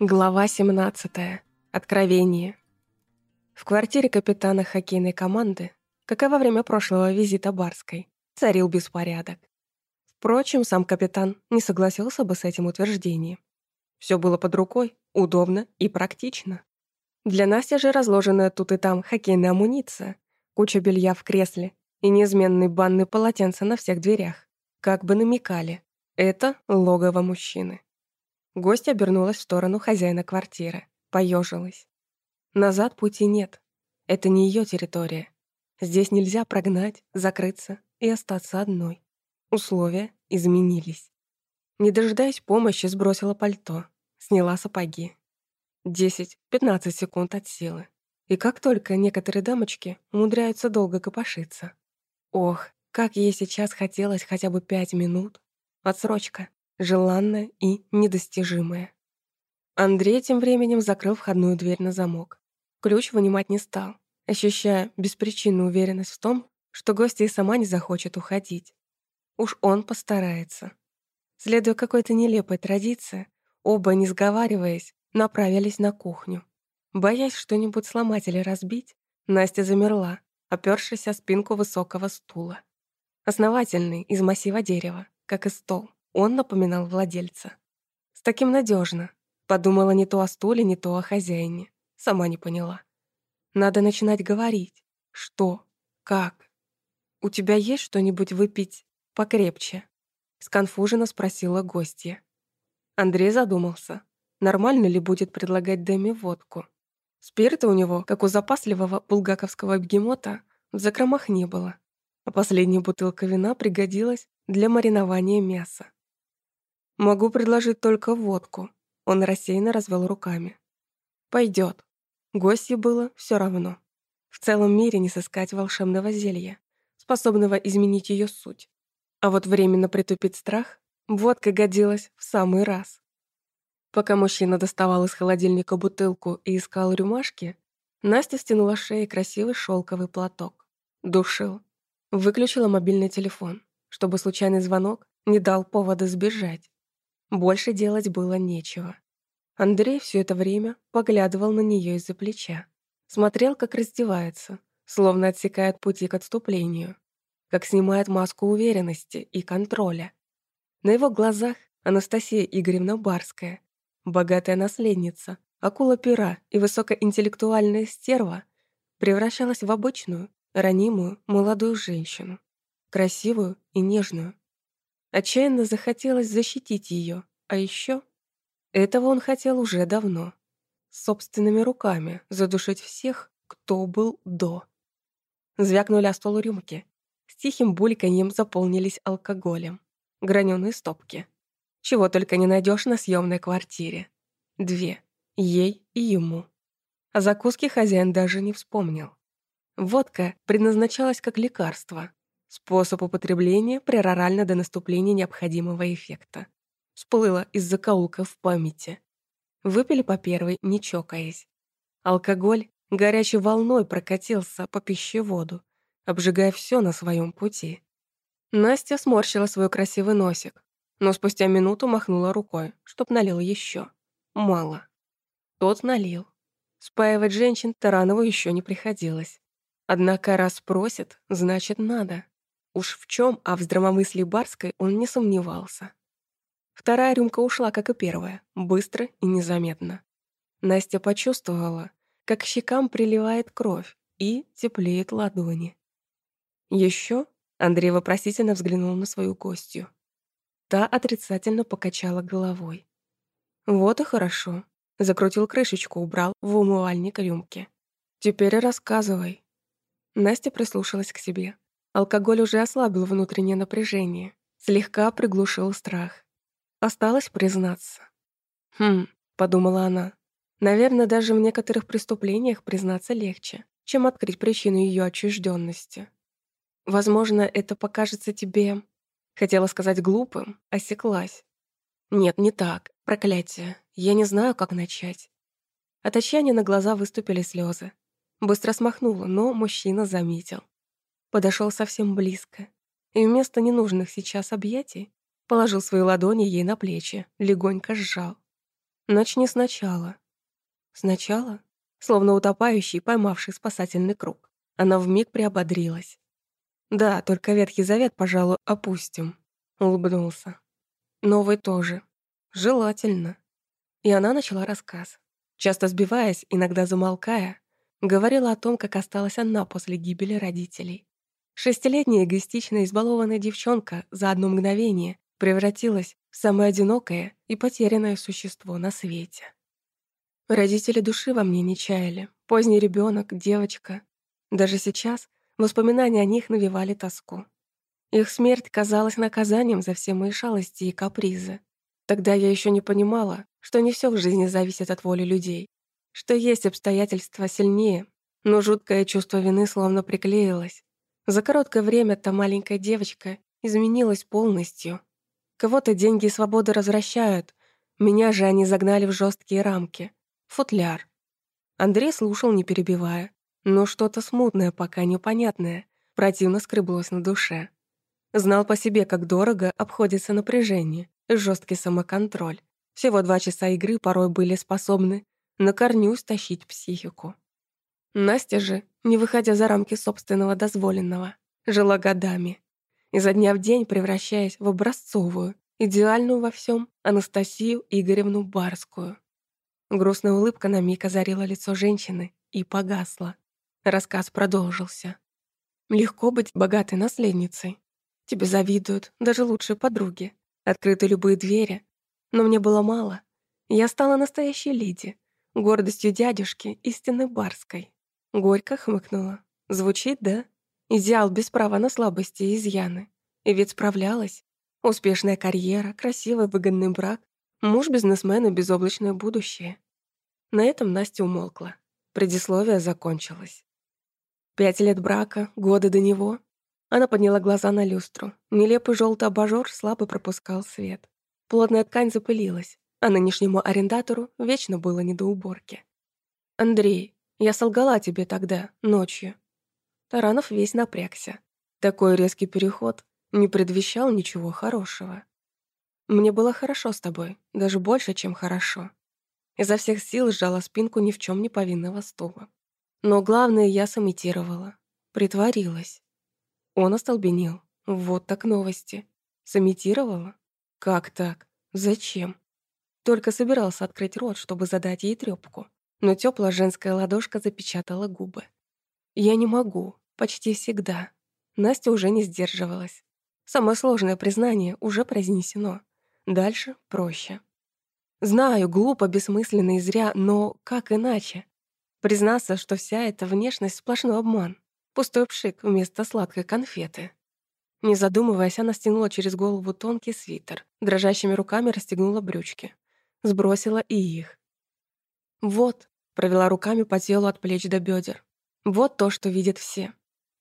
Глава 17. Откровение. В квартире капитана хоккейной команды, как и во время прошлого визита Барской, царил беспорядок. Впрочем, сам капитан не согласился бы с этим утверждением. Все было под рукой, удобно и практично. Для Насти же разложенная тут и там хоккейная амуниция, куча белья в кресле и неизменный банный полотенце на всех дверях, как бы намекали, это логово мужчины. Гость обернулась в сторону хозяина квартиры, поежилась. Назад пути нет. Это не ее территория. Здесь нельзя прогнать, закрыться и остаться одной. Условия изменились. Не дожидаясь помощи, сбросила пальто, сняла сапоги. 10-15 секунд от силы. И как только некоторые дамочки умудряются долго копошиться. Ох, как ей сейчас хотелось хотя бы пять минут. Отсрочка желанное и недостижимое. Андрей тем временем закрыл входную дверь на замок. Ключ вынимать не стал, ощущая беспричинную уверенность в том, что гостья и сама не захочет уходить. Уж он постарается. Следуя какой-то нелепой традиции, оба, не сговариваясь, направились на кухню. Боясь что-нибудь сломать или разбить, Настя замерла, опёршись о спинку высокого стула. Основательный, из массива дерева, как и стол. Он напоминал владельца. С таким надежно. Подумала не то о стуле, не то о хозяине. Сама не поняла. Надо начинать говорить. Что? Как? «У тебя есть что-нибудь выпить покрепче?» Сконфуженно спросила гостья. Андрей задумался. Нормально ли будет предлагать Дэми водку? Спирта у него, как у запасливого булгаковского бегемота, в закромах не было. А последняя бутылка вина пригодилась для маринования мяса. Могу предложить только водку. Он рассеянно развел руками. Пойдет. Гостье было все равно. В целом мире не сыскать волшебного зелья, способного изменить ее суть. А вот временно притупить страх водка годилась в самый раз. Пока мужчина доставал из холодильника бутылку и искал рюмашки, Настя стянула шеи красивый шелковый платок. Душил. Выключила мобильный телефон, чтобы случайный звонок не дал повода сбежать. Больше делать было нечего. Андрей все это время поглядывал на нее из-за плеча. Смотрел, как раздевается, словно отсекает пути к отступлению, как снимает маску уверенности и контроля. На его глазах Анастасия Игоревна Барская, богатая наследница, акула-пера и высокоинтеллектуальная стерва, превращалась в обычную, ранимую, молодую женщину, красивую и нежную, Отчаянно захотелось защитить ее, а еще этого он хотел уже давно. Собственными руками задушить всех, кто был до. Звякнули о стол рюмки. С тихим бульканьем заполнились алкоголем. Граненые стопки. Чего только не найдешь на съемной квартире. Две. Ей и ему. О закуске хозяин даже не вспомнил. Водка предназначалась как лекарство, Способ употребления прерорально до наступления необходимого эффекта. Всплыло из закоулка в памяти. Выпили по первой, не чокаясь. Алкоголь горячей волной прокатился по пищеводу, обжигая все на своем пути. Настя сморщила свой красивый носик, но спустя минуту махнула рукой, чтоб налил еще. Мало. Тот налил. Спаивать женщин Таранову еще не приходилось. Однако раз просит, значит надо. Уж в чем, а в здравомыслии Барской он не сомневался. Вторая рюмка ушла, как и первая, быстро и незаметно. Настя почувствовала, как щекам приливает кровь и теплеет ладони. Еще Андрей вопросительно взглянул на свою гостью. Та отрицательно покачала головой. «Вот и хорошо», — закрутил крышечку, убрал в умывальник рюмки. «Теперь рассказывай». Настя прислушалась к себе. Алкоголь уже ослабил внутреннее напряжение, слегка приглушил страх. Осталось признаться. «Хм», — подумала она, — «наверное, даже в некоторых преступлениях признаться легче, чем открыть причину ее отчужденности. Возможно, это покажется тебе...» Хотела сказать глупым, осеклась. «Нет, не так. Проклятие. Я не знаю, как начать». От отчаяния на глаза выступили слезы. Быстро смахнула, но мужчина заметил подошел совсем близко и вместо ненужных сейчас объятий положил свои ладони ей на плечи, легонько сжал. Начни сначала. Сначала? Словно утопающий, поймавший спасательный круг. Она вмиг приободрилась. Да, только Ветхий Завет, пожалуй, опустим. Улыбнулся. Новый тоже. Желательно. И она начала рассказ. Часто сбиваясь, иногда замолкая, говорила о том, как осталась она после гибели родителей. Шестилетняя эгоистичная избалованная девчонка за одно мгновение превратилась в самое одинокое и потерянное существо на свете. Родители души во мне не чаяли. Поздний ребенок, девочка. Даже сейчас воспоминания о них навевали тоску. Их смерть казалась наказанием за все мои шалости и капризы. Тогда я еще не понимала, что не все в жизни зависит от воли людей, что есть обстоятельства сильнее, но жуткое чувство вины словно приклеилось. За короткое время та маленькая девочка изменилась полностью. Кого-то деньги и свобода развращают, меня же они загнали в жесткие рамки. Футляр. Андрей слушал, не перебивая, но что-то смутное, пока непонятное, противно скреблось на душе. Знал по себе, как дорого обходится напряжение, жесткий самоконтроль. Всего два часа игры порой были способны на корню стащить психику. Настя же, не выходя за рамки собственного дозволенного, жила годами, изо дня в день превращаясь в образцовую, идеальную во всем Анастасию Игоревну Барскую. Грустная улыбка на миг озарила лицо женщины и погасла. Рассказ продолжился. Легко быть богатой наследницей. Тебе завидуют даже лучшие подруги. Открыты любые двери. Но мне было мало. Я стала настоящей леди, гордостью дядюшки, истинной барской. Горько хмыкнула. Звучит, да? Идеал без права на слабости и изъяны. И ведь справлялась. Успешная карьера, красивый выгодный брак, муж-бизнесмен и безоблачное будущее. На этом Настя умолкла. Предисловие закончилось. Пять лет брака, годы до него. Она подняла глаза на люстру. Нелепый желтый абажур слабо пропускал свет. Плотная ткань запылилась, а нынешнему арендатору вечно было не до уборки. «Андрей, я солгала тебе тогда, ночью». Таранов весь напрягся. Такой резкий переход не предвещал ничего хорошего. «Мне было хорошо с тобой, даже больше, чем хорошо. Изо всех сил сжала спинку ни в чем не повинного стула. Но главное, я сымитировала. Притворилась. Он остолбенел. Вот так новости. Сымитировала? Как так? Зачем? Только собирался открыть рот, чтобы задать ей трёпку. Но теплая женская ладошка запечатала губы. Я не могу. Почти всегда. Настя уже не сдерживалась. Самое сложное признание уже произнесено. Дальше проще. Знаю, глупо, бессмысленно и зря, но как иначе? Признаться, что вся эта внешность — сплошной обман. Пустой пшик вместо сладкой конфеты. Не задумываясь, она стянула через голову тонкий свитер, дрожащими руками расстегнула брючки. Сбросила и их. «Вот», — провела руками по телу от плеч до бедер. «Вот то, что видят все.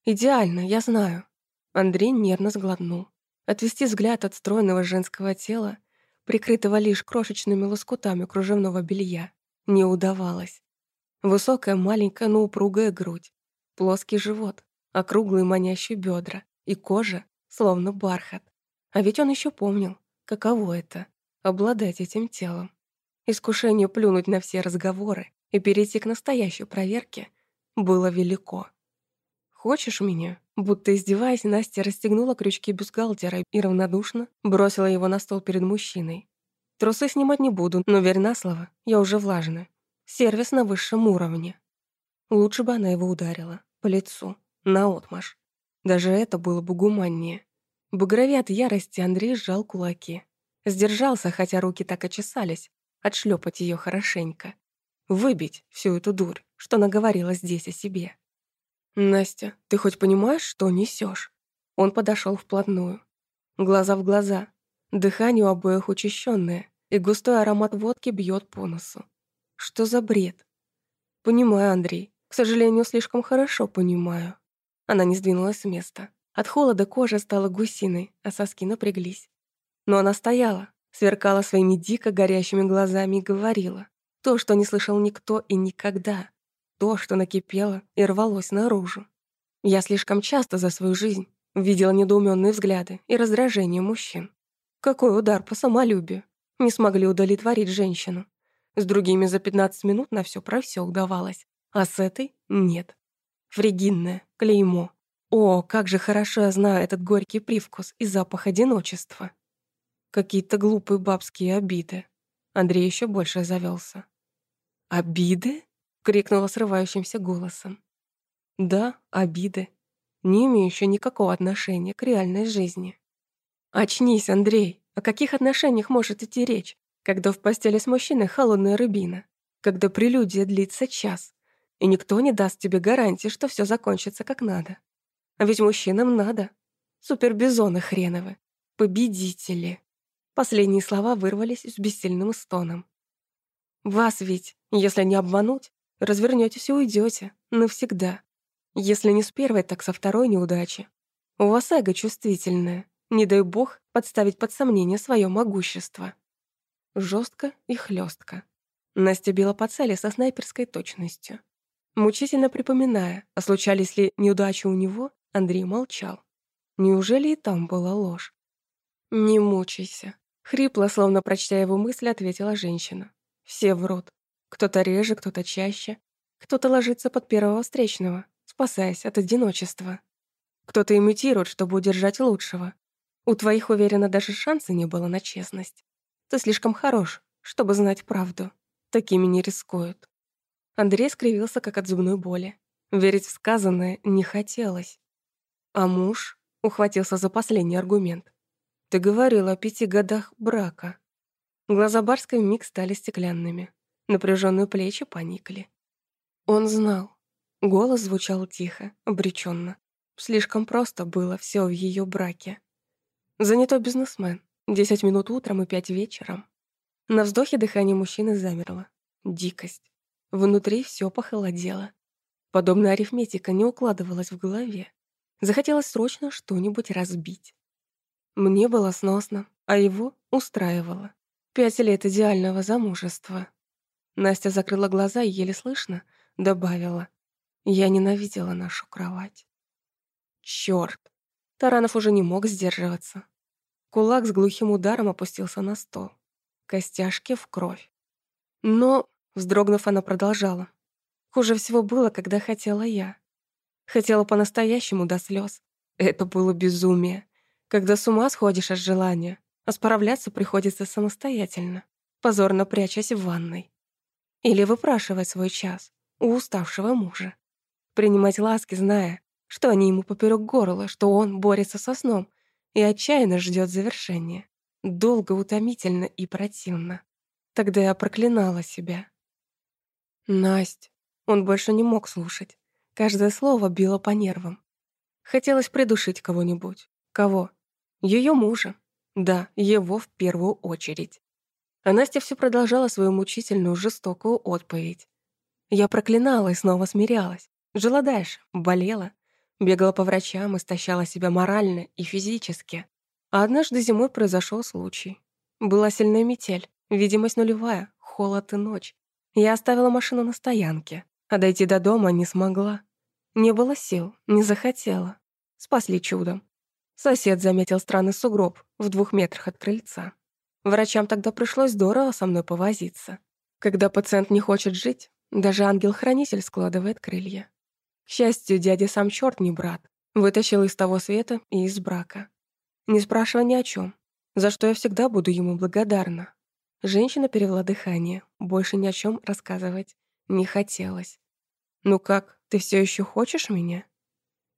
Идеально, я знаю». Андрей нервно сглотнул. Отвести взгляд от стройного женского тела прикрытого лишь крошечными лоскутами кружевного белья, не удавалось. Высокая, маленькая, но упругая грудь, плоский живот, округлые манящие бедра и кожа, словно бархат. А ведь он еще помнил, каково это — обладать этим телом. Искушение плюнуть на все разговоры и перейти к настоящей проверке было велико. «Хочешь меня?» Будто издеваясь, Настя расстегнула крючки бюстгальтера и равнодушно бросила его на стол перед мужчиной. «Трусы снимать не буду, но верь на слово, я уже влажная. Сервис на высшем уровне». Лучше бы она его ударила. По лицу. Наотмашь. Даже это было бы гуманнее. Багрове от ярости Андрей сжал кулаки. Сдержался, хотя руки так и чесались, отшлепать ее хорошенько. Выбить всю эту дурь, что наговорила здесь о себе. «Настя, ты хоть понимаешь, что несешь? Он подошел вплотную. Глаза в глаза. Дыхание у обоих учащенное, и густой аромат водки бьет по носу. Что за бред? Понимаю, Андрей. К сожалению, слишком хорошо понимаю. Она не сдвинулась с места. От холода кожа стала гусиной, а соски напряглись. Но она стояла, сверкала своими дико горящими глазами и говорила то, что не слышал никто и никогда то, что накипело и рвалось наружу. Я слишком часто за свою жизнь видела недоуменные взгляды и раздражение мужчин. Какой удар по самолюбию. Не смогли удовлетворить женщину. С другими за 15 минут на все про все удавалось, а с этой — нет. Фригидное, клеймо. О, как же хорошо я знаю этот горький привкус и запах одиночества. Какие-то глупые бабские обиды. Андрей еще больше завелся. «Обиды?» — крикнула срывающимся голосом. «Да, обиды, не имеющие никакого отношения к реальной жизни». «Очнись, Андрей! О каких отношениях может идти речь, когда в постели с мужчиной холодная рыбина, когда прелюдия длится час, и никто не даст тебе гарантии, что все закончится как надо. А ведь мужчинам надо. Супербизоны хреновы. Победители. Последние слова вырвались с бессильным стоном. Вас ведь, если не обмануть, развернётесь и уйдёте. Навсегда. Если не с первой, так со второй неудачи. У вас эго чувствительное. Не дай бог подставить под сомнение своё могущество. Жестко и хлестко. Настя била по цели со снайперской точностью. Мучительно припоминая, а случались ли неудачи у него, Андрей молчал. Неужели и там была ложь? «Не мучайся», — хрипло, словно прочтя его мысли, ответила женщина. «Все врут. Кто-то реже, кто-то чаще. Кто-то ложится под первого встречного, спасаясь от одиночества. Кто-то имитирует, чтобы удержать лучшего. У твоих, уверена, даже шанса не было на честность. Ты слишком хорош, чтобы знать правду. Такими не рискуют». Андрей скривился, как от зубной боли. Верить в сказанное не хотелось. А муж ухватился за последний аргумент. «Ты говорил о пяти годах брака». Глаза Барской миг стали стеклянными. Напряженные плечи поникли. Он знал. Голос звучал тихо, обреченно. Слишком просто было все в ее браке. Занятой бизнесмен. Десять минут утром и пять вечером. На вздохе дыхание мужчины замерло. Дикость. Внутри все похолодело. Подобная арифметика не укладывалась в голове. Захотелось срочно что-нибудь разбить. Мне было сносно, а его устраивало. Пять лет идеального замужества. Настя закрыла глаза и еле слышно добавила. Я ненавидела нашу кровать. Чёрт! Таранов уже не мог сдерживаться. Кулак с глухим ударом опустился на стол. Костяшки в кровь. Но Вздрогнув, она продолжала. Хуже всего было, когда хотела я. Хотела по-настоящему до слез. Это было безумие. Когда с ума сходишь от желания, а справляться приходится самостоятельно, позорно прячась в ванной. Или выпрашивать свой час у уставшего мужа. Принимать ласки, зная, что они ему поперек горла, что он борется со сном и отчаянно ждет завершения. Долго, утомительно и противно. Тогда я проклинала себя. Насть. Он больше не мог слушать. Каждое слово било по нервам. Хотелось придушить кого-нибудь. Кого? Ее мужа. Да, его в первую очередь. А Настя все продолжала свою мучительную, жестокую отповедь. Я проклинала и снова смирялась. Жила дальше, болела. Бегала по врачам, истощала себя морально и физически. А однажды зимой произошел случай. Была сильная метель, видимость нулевая, холод и ночь. Я оставила машину на стоянке, а дойти до дома не смогла. Не было сил, не захотела. Спасли чудом. Сосед заметил странный сугроб в двух метрах от крыльца. Врачам тогда пришлось здорово со мной повозиться. Когда пациент не хочет жить, даже ангел-хранитель складывает крылья. К счастью, дядя сам черт не брат. Вытащил из того света и из брака. Не спрашивая ни о чем, за что я всегда буду ему благодарна. Женщина перевела дыхание. Больше ни о чем рассказывать не хотелось. «Ну как, ты все еще хочешь меня?»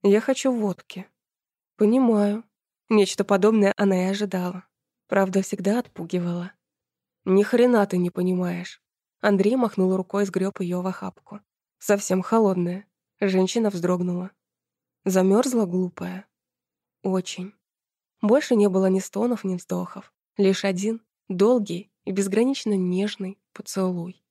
«Я хочу водки». «Понимаю». Нечто подобное она и ожидала. Правда, всегда отпугивала. «Ни хрена ты не понимаешь». Андрей махнул рукой и сгреб ее в охапку. «Совсем холодная». Женщина вздрогнула. Замерзла глупая. Очень. Больше не было ни стонов, ни вздохов. Лишь один, долгий и безгранично нежный поцелуй.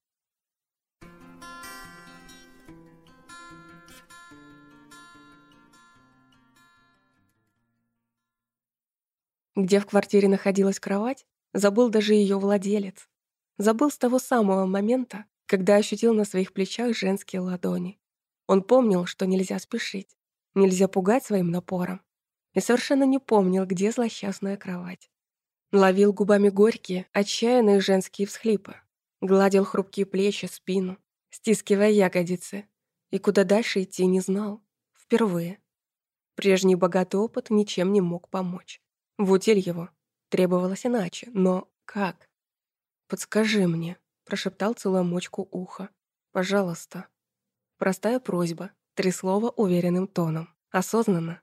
Где в квартире находилась кровать, забыл даже ее владелец. Забыл с того самого момента, когда ощутил на своих плечах женские ладони. Он помнил, что нельзя спешить, нельзя пугать своим напором. И совершенно не помнил, где злосчастная кровать. Ловил губами горькие, отчаянные женские всхлипы. Гладил хрупкие плечи, спину, стискивая ягодицы. И куда дальше идти не знал. Впервые. Прежний богатый опыт ничем не мог помочь. В утиль его требовалось иначе, но как? «Подскажи мне», — прошептал целомочку уха. «Пожалуйста». Простая просьба, три слова уверенным тоном, осознанно.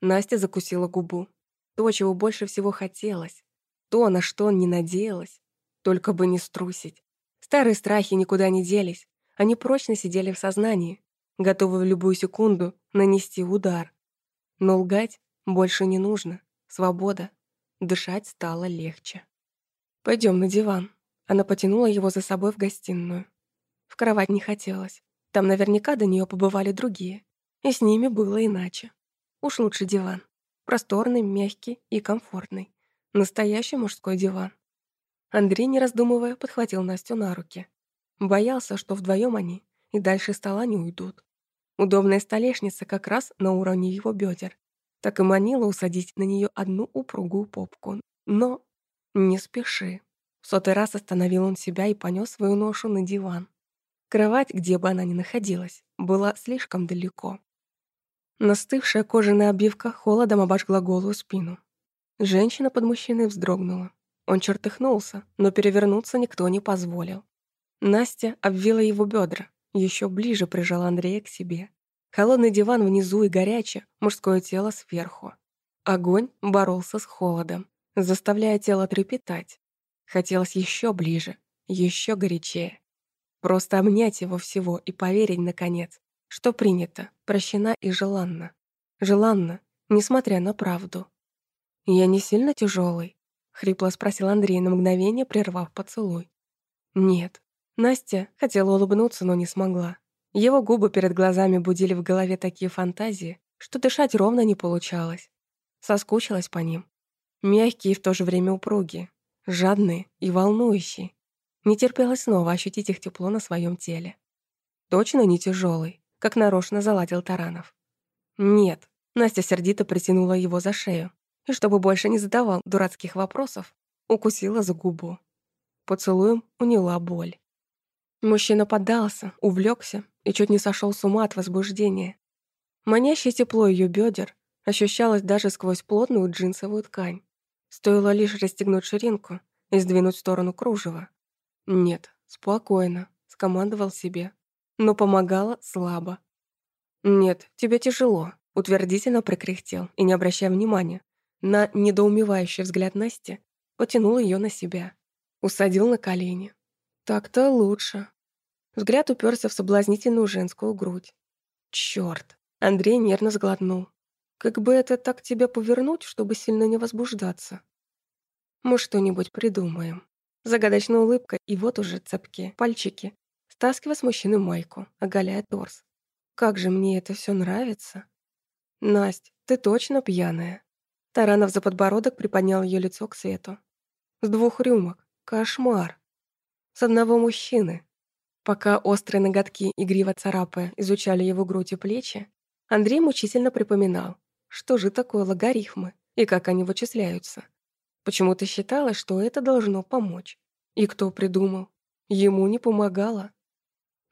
Настя закусила губу. То, чего больше всего хотелось, то, на что не надеялась, только бы не струсить. Старые страхи никуда не делись, они прочно сидели в сознании, готовы в любую секунду нанести удар. Но лгать больше не нужно. Свобода. Дышать стало легче. Пойдем на диван». Она потянула его за собой в гостиную. В кровать не хотелось. Там наверняка до нее побывали другие. И с ними было иначе. Уж лучше диван. Просторный, мягкий и комфортный. Настоящий мужской диван. Андрей, не раздумывая, подхватил Настю на руки. Боялся, что вдвоем они и дальше стола не уйдут. Удобная столешница как раз на уровне его бедер. Так и манила усадить на нее одну упругую попку. Но не спеши. В сотый раз остановил он себя и понес свою ношу на диван. Кровать, где бы она ни находилась, была слишком далеко. Настывшая кожаная обивка холодом обожгла голую спину. Женщина под мужчиной вздрогнула. Он чертыхнулся, но перевернуться никто не позволил. Настя обвила его бедра, еще ближе прижал Андрея к себе. Холодный диван внизу и горячее, мужское тело сверху. Огонь боролся с холодом, заставляя тело трепетать. Хотелось еще ближе, еще горячее. Просто обнять его всего и поверить, наконец, что принято, прощена и желанно. Желанно, несмотря на правду. «Я не сильно тяжелый? хрипло спросил Андрей на мгновение, прервав поцелуй. «Нет, Настя хотела улыбнуться, но не смогла. Его губы перед глазами будили в голове такие фантазии, что дышать ровно не получалось. Соскучилась по ним. Мягкие и в то же время упругие, жадные и волнующие. Не терпелось снова ощутить их тепло на своем теле. Точно не тяжелый, как нарочно заладил Таранов. Нет, Настя сердито притянула его за шею и, чтобы больше не задавал дурацких вопросов, укусила за губу. Поцелуем уняла боль. Мужчина поддался, увлекся и чуть не сошел с ума от возбуждения. Манящее тепло ее бедер ощущалось даже сквозь плотную джинсовую ткань. Стоило лишь расстегнуть ширинку и сдвинуть в сторону кружева. «Нет, спокойно», — скомандовал себе, но помогало слабо. «Нет, тебе тяжело», — утвердительно прикряхтел и, не обращая внимания на недоумевающий взгляд Насти, потянул ее на себя, усадил на колени, так-то лучше. Взгляд уперся в соблазнительную женскую грудь. Черт! Андрей нервно сглотнул. Как бы это так тебя повернуть, чтобы сильно не возбуждаться? Мы что-нибудь придумаем. Загадочная улыбка, и вот уже цепки, пальчики. Стаскивая с мужчины майку, оголяя торс. Как же мне это все нравится. Насть, ты точно пьяная? Таранов за подбородок приподнял ее лицо к свету. С двух рюмок. Кошмар с одного мужчины. Пока острые ноготки, игриво царапая, изучали его грудь и плечи, Андрей мучительно припоминал, что же такое логарифмы и как они вычисляются. Почему-то считалось, что это должно помочь. И кто придумал? Ему не помогало.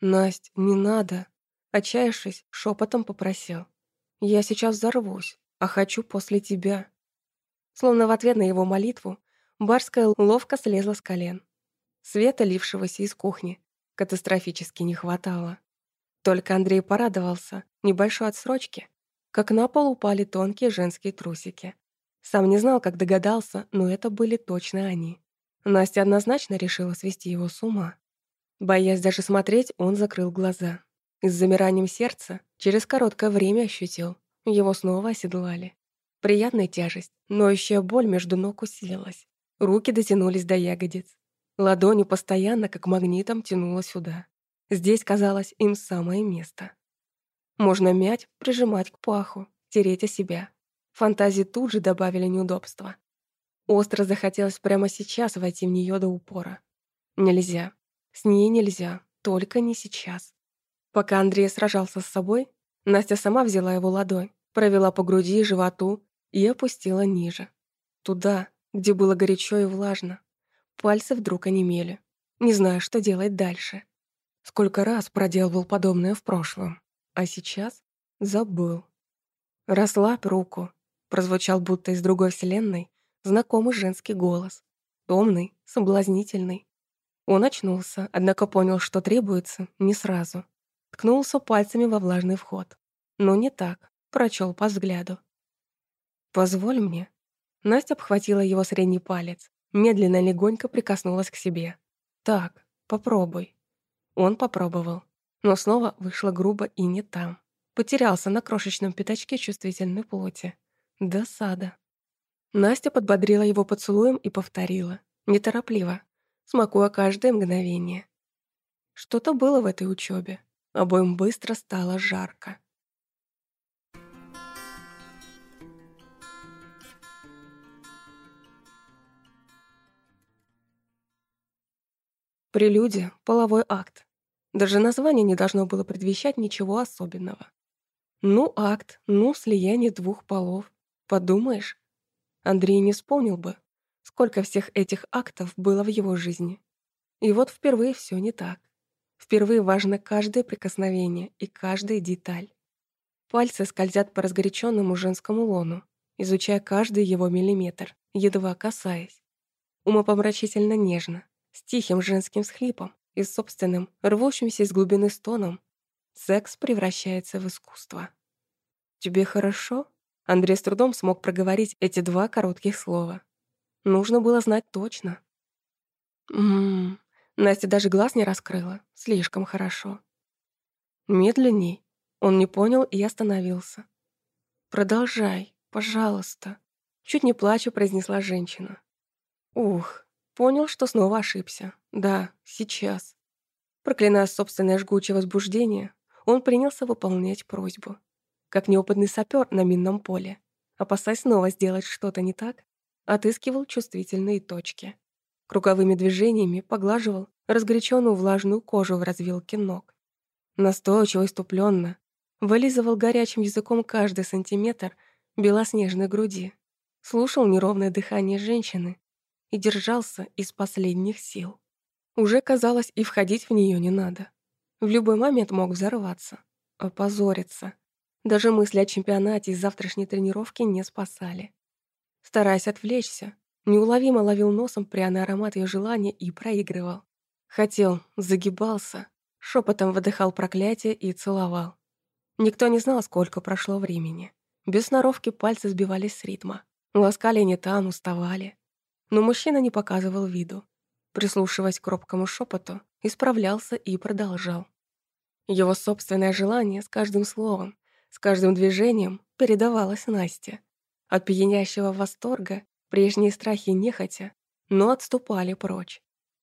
«Насть, не надо!» Отчаявшись, шепотом попросил. «Я сейчас взорвусь, а хочу после тебя». Словно в ответ на его молитву, Барская ловко слезла с колен. Света, лившегося из кухни, катастрофически не хватало. Только Андрей порадовался небольшой отсрочке, как на пол упали тонкие женские трусики. Сам не знал, как догадался, но это были точно они. Настя однозначно решила свести его с ума. Боясь даже смотреть, он закрыл глаза. И с замиранием сердца через короткое время ощутил, его снова оседлали. Приятная тяжесть, ноющая боль между ног усилилась. Руки дотянулись до ягодиц. Ладони постоянно, как магнитом, тянуло сюда. Здесь казалось им самое место. Можно мять, прижимать к паху, тереть о себя. Фантазии тут же добавили неудобства. Остро захотелось прямо сейчас войти в нее до упора. Нельзя. С ней нельзя. Только не сейчас. Пока Андрей сражался с собой, Настя сама взяла его ладонь, провела по груди и животу и опустила ниже. Туда, где было горячо и влажно. Пальцы вдруг онемели. не зная, что делать дальше. Сколько раз проделывал подобное в прошлом, а сейчас забыл. «Расслабь руку», — прозвучал будто из другой вселенной знакомый женский голос. Томный, соблазнительный. Он очнулся, однако понял, что требуется, не сразу. Ткнулся пальцами во влажный вход. Но не так, прочел по взгляду. «Позволь мне». Настя обхватила его средний палец, медленно легонько прикоснулась к себе. «Так, попробуй». Он попробовал, но снова вышло грубо и не там. Потерялся на крошечном пятачке чувствительной плоти. Досада. Настя подбодрила его поцелуем и повторила. Неторопливо, смакуя каждое мгновение. Что-то было в этой учебе. Обоим быстро стало жарко. Прелюдия — половой акт. Даже название не должно было предвещать ничего особенного. Ну, акт, ну, слияние двух полов. Подумаешь, Андрей не вспомнил бы, сколько всех этих актов было в его жизни. И вот впервые все не так. Впервые важно каждое прикосновение и каждая деталь. Пальцы скользят по разгоряченному женскому лону, изучая каждый его миллиметр, едва касаясь. Умопомрачительно нежно, с тихим женским схлипом и собственным, рвущимся из глубины стоном, секс превращается в искусство. «Тебе хорошо?» Андрей с трудом смог проговорить эти два коротких слова. Нужно было знать точно. Ммм, Настя даже глаз не раскрыла. Слишком хорошо. Медленней. Он не понял и остановился. «Продолжай, пожалуйста», — чуть не плачу произнесла женщина. Ух, Понял, что снова ошибся. Да, сейчас. Проклиная собственное жгучее возбуждение, он принялся выполнять просьбу. Как неопытный сапер на минном поле. Опасаясь снова сделать что-то не так, отыскивал чувствительные точки. Круговыми движениями поглаживал разгоряченную влажную кожу в развилке ног. Настойчиво и ступленно вылизывал горячим языком каждый сантиметр белоснежной груди. Слушал неровное дыхание женщины, и держался из последних сил. Уже казалось, и входить в нее не надо. В любой момент мог взорваться, опозориться. Даже мысли о чемпионате и завтрашней тренировке не спасали. Стараясь отвлечься, неуловимо ловил носом пряный аромат ее желания и проигрывал. Хотел, загибался, шепотом выдыхал проклятие и целовал. Никто не знал, сколько прошло времени. Без сноровки пальцы сбивались с ритма. Ласкали не там, уставали. Но мужчина не показывал виду. Прислушиваясь к робкому шепоту, исправлялся и продолжал. Его собственное желание с каждым словом, с каждым движением передавалось Насте. От пьянящего восторга прежние страхи нехотя, но отступали прочь.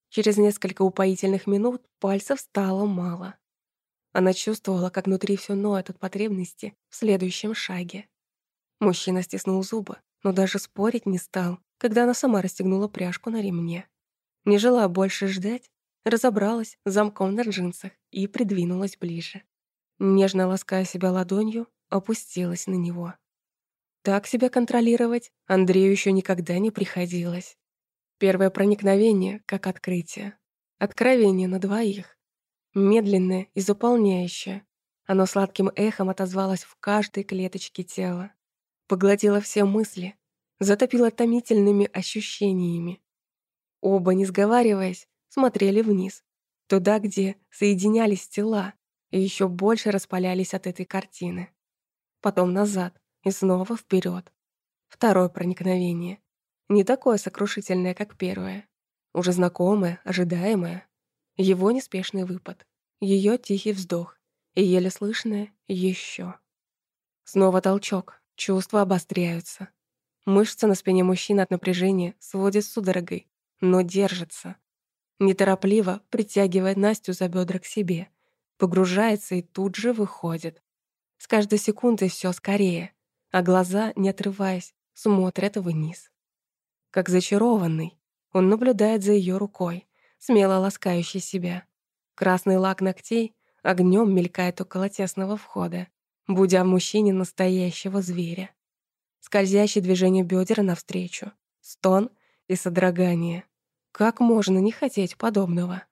Через несколько упоительных минут пальцев стало мало. Она чувствовала, как внутри все ноет от потребности в следующем шаге. Мужчина стиснул зубы, но даже спорить не стал, когда она сама расстегнула пряжку на ремне. Не желая больше ждать, разобралась замком на джинсах и придвинулась ближе. Нежно лаская себя ладонью, опустилась на него. Так себя контролировать Андрею еще никогда не приходилось. Первое проникновение, как открытие. Откровение на двоих. Медленное и заполняющее. Оно сладким эхом отозвалось в каждой клеточке тела. Поглотило все мысли, затопило томительными ощущениями. Оба, не сговариваясь, смотрели вниз, туда, где соединялись тела, и еще больше распалялись от этой картины. Потом назад и снова вперед. Второе проникновение. Не такое сокрушительное, как первое. Уже знакомое, ожидаемое. Его неспешный выпад. Ее тихий вздох. И еле слышное «еще». Снова толчок. Чувства обостряются. Мышцы на спине мужчины от напряжения сводит судорогой, но держится. Неторопливо притягивает Настю за бедра к себе, погружается и тут же выходит. С каждой секундой все скорее, а глаза, не отрываясь, смотрят вниз. Как зачарованный, он наблюдает за ее рукой, смело ласкающей себя. Красный лак ногтей огнем мелькает около тесного входа, будя в мужчине настоящего зверя скользящее движение бедер навстречу, стон и содрогание. Как можно не хотеть подобного?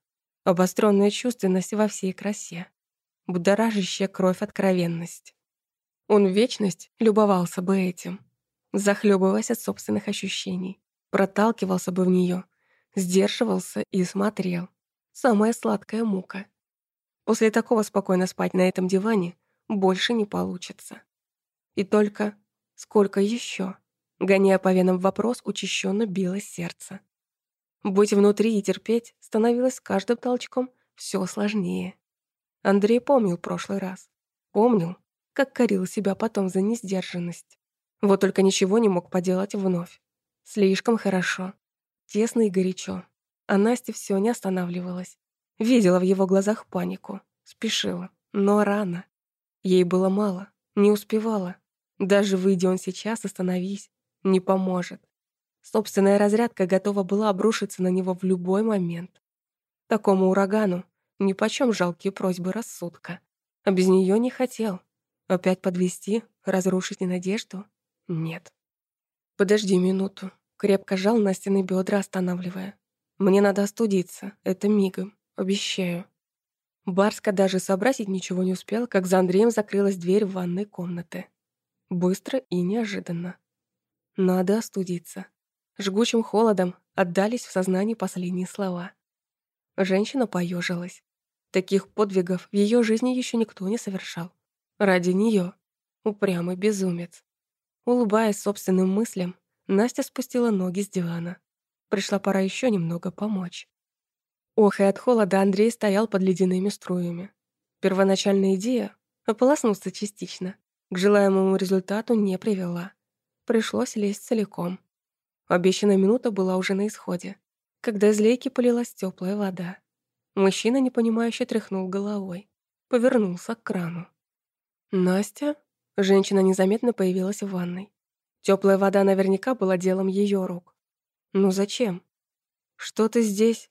Обостренная чувственность во всей красе. Будоражащая кровь откровенность. Он в вечность любовался бы этим, захлебываясь от собственных ощущений, проталкивался бы в нее, сдерживался и смотрел. Самая сладкая мука. После такого спокойно спать на этом диване больше не получится. И только сколько еще? Гоняя по венам вопрос, учащенно билось сердце. Быть внутри и терпеть становилось с каждым толчком все сложнее. Андрей помнил прошлый раз. Помнил, как корил себя потом за несдержанность. Вот только ничего не мог поделать вновь. Слишком хорошо. Тесно и горячо. А Настя все не останавливалась. Видела в его глазах панику. Спешила. Но рано. Ей было мало. Не успевала. Даже выйдя он сейчас, остановись. Не поможет. Собственная разрядка готова была обрушиться на него в любой момент. Такому урагану нипочем жалкие просьбы рассудка. А без нее не хотел. Опять подвести, разрушить надежду? Нет. Подожди минуту. Крепко жал Настины бедра, останавливая. Мне надо остудиться. Это мигом. Обещаю. Барска даже сообразить ничего не успел, как за Андреем закрылась дверь в ванной комнаты. Быстро и неожиданно. Надо остудиться. Жгучим холодом отдались в сознании последние слова. Женщина поежилась. Таких подвигов в ее жизни еще никто не совершал. Ради нее. Упрямый безумец. Улыбаясь собственным мыслям, Настя спустила ноги с дивана. Пришла пора еще немного помочь. Ох, и от холода Андрей стоял под ледяными струями. Первоначальная идея — ополоснуться частично. К желаемому результату не привела. Пришлось лезть целиком. Обещанная минута была уже на исходе, когда из лейки полилась теплая вода. Мужчина, непонимающе, тряхнул головой. Повернулся к крану. «Настя?» Женщина незаметно появилась в ванной. Теплая вода наверняка была делом ее рук. «Ну зачем?» «Что ты здесь?»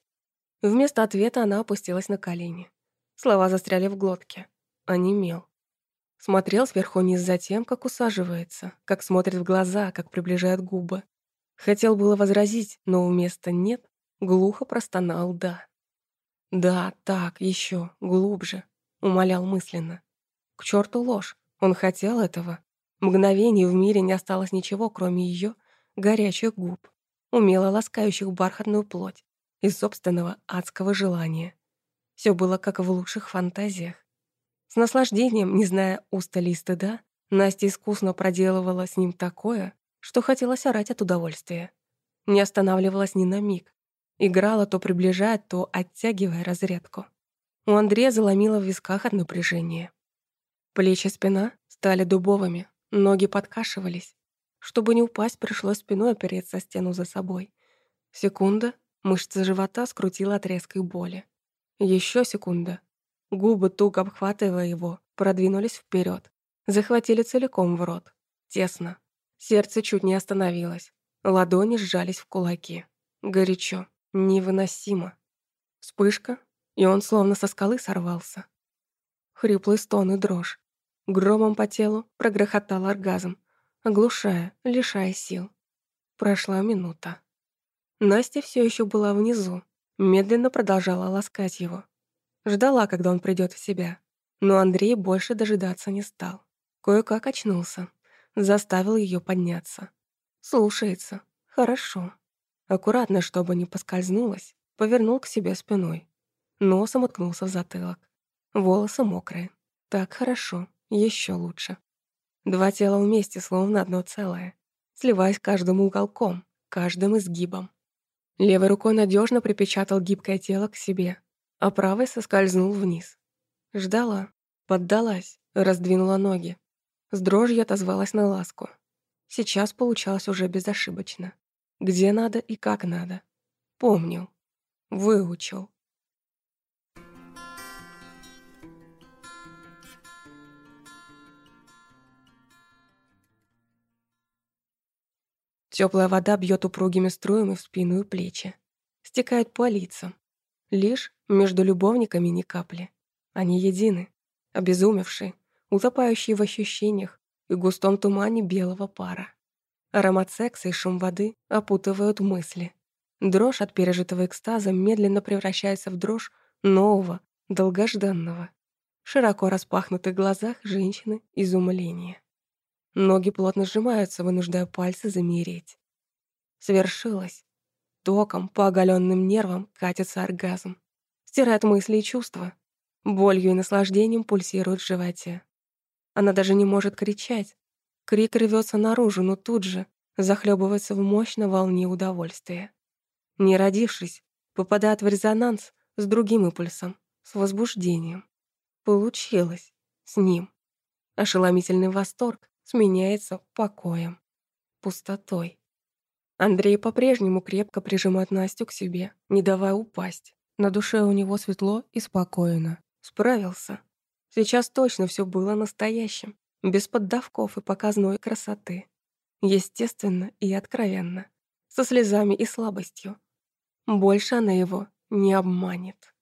Вместо ответа она опустилась на колени. Слова застряли в глотке. Онемел. Смотрел сверху вниз за тем, как усаживается, как смотрит в глаза, как приближает губы. Хотел было возразить, но вместо «нет» глухо простонал «да». «Да, так, еще, глубже», — умолял мысленно. К черту ложь, он хотел этого. Мгновений в мире не осталось ничего, кроме ее горячих губ, умело ласкающих бархатную плоть, из собственного адского желания. Все было как в лучших фантазиях. С наслаждением, не зная устали и стыда, Настя искусно проделывала с ним такое, что хотелось орать от удовольствия. Не останавливалась ни на миг. Играла то приближая, то оттягивая разрядку. У Андрея заломило в висках от напряжения. Плечи спина стали дубовыми, ноги подкашивались. Чтобы не упасть, пришлось спиной опереться о стену за собой. Секунда, Мышцы живота скрутила от резкой боли. Еще секунда. Губы, туго обхватывая его, продвинулись вперед, Захватили целиком в рот. Тесно. Сердце чуть не остановилось. Ладони сжались в кулаки. Горячо. Невыносимо. Вспышка, и он словно со скалы сорвался. Хриплый стон и дрожь. Громом по телу прогрохотал оргазм, оглушая, лишая сил. Прошла минута. Настя все еще была внизу, медленно продолжала ласкать его. Ждала, когда он придет в себя. Но Андрей больше дожидаться не стал. Кое-как очнулся. Заставил ее подняться. Слушается. Хорошо. Аккуратно, чтобы не поскользнулась, повернул к себе спиной. Носом уткнулся в затылок. Волосы мокрые. Так хорошо. Еще лучше. Два тела вместе, словно одно целое. Сливаясь каждым уголком, каждым изгибом. Левой рукой надежно припечатал гибкое тело к себе, а правой соскользнул вниз. Ждала, поддалась, раздвинула ноги. С дрожью отозвалась на ласку. Сейчас получалось уже безошибочно. Где надо и как надо. Помнил. Выучил. Теплая вода бьет упругими струями в спину и плечи. Стекает по лицам. Лишь между любовниками ни капли. Они едины, обезумевшие, утопающие в ощущениях и густом тумане белого пара. Аромат секса и шум воды опутывают мысли. Дрожь от пережитого экстаза медленно превращается в дрожь нового, долгожданного. В широко распахнутых глазах женщины изумление. Ноги плотно сжимаются, вынуждая пальцы замереть. Свершилось. Током по оголенным нервам катится оргазм. Стирает мысли и чувства. Болью и наслаждением пульсирует в животе. Она даже не может кричать. Крик рвется наружу, но тут же захлебывается в мощной волне удовольствия. Не родившись, попадает в резонанс с другим импульсом, с возбуждением. Получилось. С ним. Ошеломительный восторг сменяется покоем, пустотой. Андрей по-прежнему крепко прижимает Настю к себе, не давая упасть. На душе у него светло и спокойно. Справился. Сейчас точно все было настоящим, без поддавков и показной красоты. Естественно и откровенно, со слезами и слабостью. Больше она его не обманет.